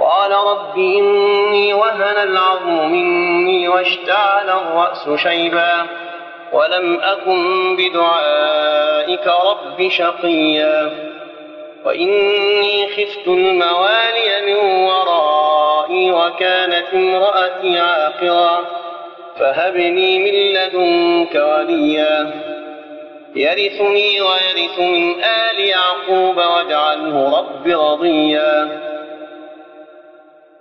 قال رب إني وهن العظم مني واشتعل الرأس شيبا ولم أكن بدعائك رب شقيا وإني خفت الموالي من ورائي وكانت امرأتي عاقرا فهبني من لدنك وليا يرثني ويرث من آل يعقوب واجعله رب رضيا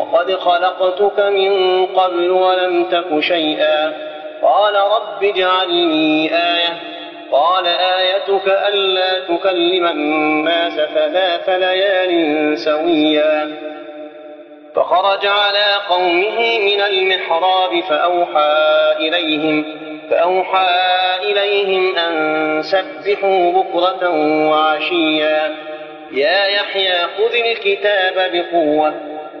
وقد خلقتك من قبل ولم تك شيئا. قال رب اجعل لي آية. قال آيتك ألا تكلم الناس ثلاث ليال سويا. فخرج على قومه من المحراب فأوحى إليهم فأوحى إليهم أن سبحوا بكرة وعشيا. يا يحيى خذ الكتاب بقوة.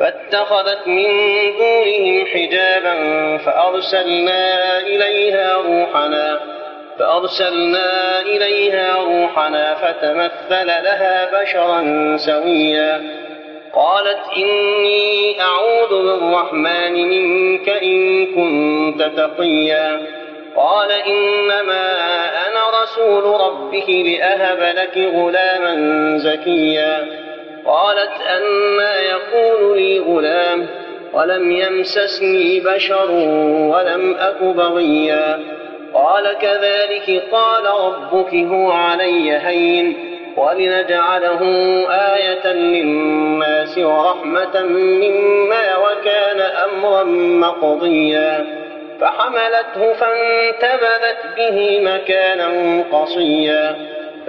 فاتخذت من دونهم حجابا فأرسلنا إليها روحنا فأرسلنا إليها روحنا فتمثل لها بشرا سويا. قالت إني أعوذ بالرحمن منك إن كنت تقيا. قال إنما أنا رسول ربك لأهب لك غلاما زكيا. قالت أنا يكون لي غلام ولم يمسسني بشر ولم أك بغيا. قال كذلك قال ربك هو علي هين ولنجعله آية للناس ورحمة منا وكان أمرا مقضيا. فحملته فانتبذت به مكانا قصيا.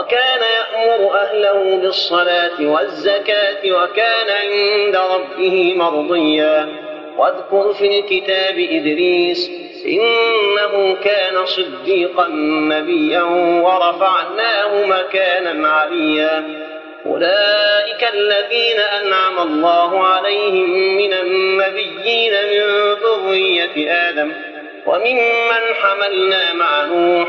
وكان يأمر أهله بالصلاة والزكاة وكان عند ربه مرضيا. واذكر في الكتاب إدريس إنه كان صديقا نبيا ورفعناه مكانا عليا. أولئك الذين أنعم الله عليهم من النبيين من ذرية آدم. وممن حملنا مع نوح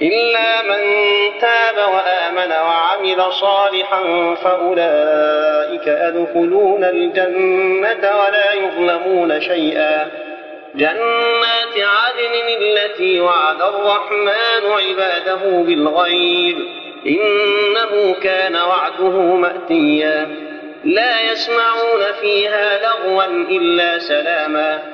إلا من تاب وآمن وعمل صالحا فأولئك أدخلون الجنة ولا يظلمون شيئا. جنات عدن التي وعد الرحمن عباده بالغيب. إنه كان وعده مأتيا. لا يسمعون فيها لغوا إلا سلاما.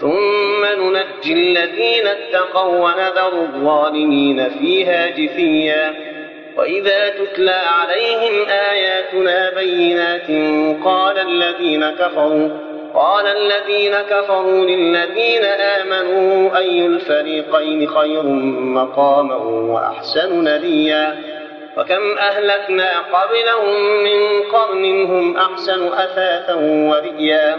ثم ننجي الذين اتقوا ونذر الظالمين فيها جثيا. وإذا تتلى عليهم آياتنا بينات قال الذين كفروا قال الذين كفروا للذين آمنوا أي الفريقين خير مقاما وأحسن نديا وكم أهلكنا قبلهم من قرن هم أحسن أثاثا ورئيا.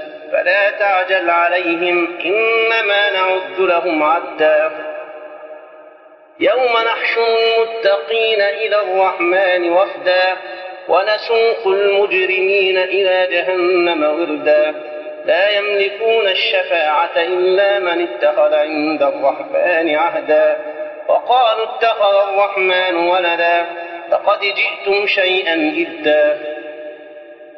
فلا تعجل عليهم إنما نعد لهم عدا. يوم نحشر المتقين إلى الرحمن وفدا ونسوق المجرمين إلى جهنم وردا. لا يملكون الشفاعة إلا من اتخذ عند الرحمن عهدا. وقالوا اتخذ الرحمن ولدا لقد جئتم شيئا إدا.